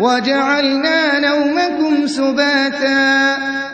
وَجَعَلْنَا نَوْمَكُمْ سُبَاتًا